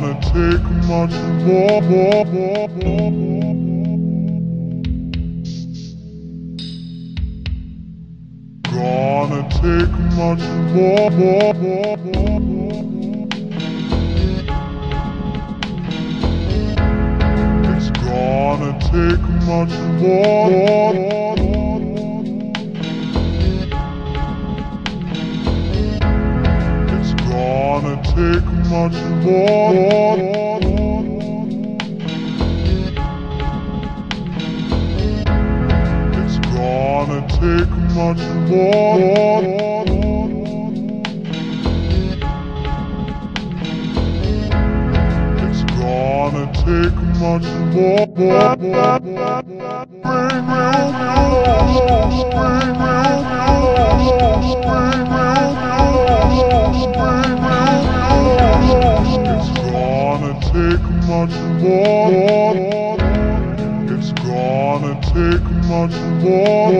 take much more, more, more, more, more. Gonna take much more, more, more, more, more. It's gonna take much more, more, more, more. It's gonna take much more. It's gonna take much more. It's gonna take much more. Bring me along, bring me along, much more. It's gonna take much more.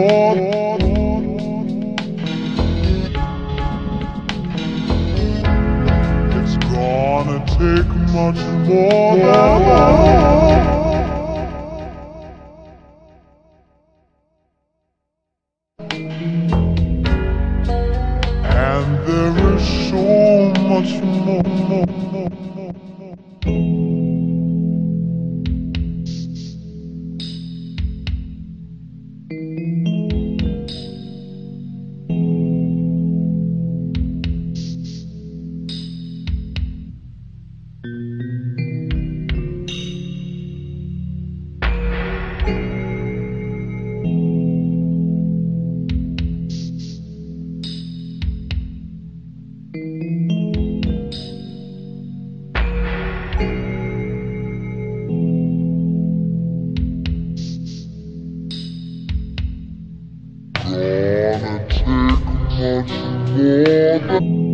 It's gonna take much more. And there is so much more, more, more, more, more. Gonna take much more than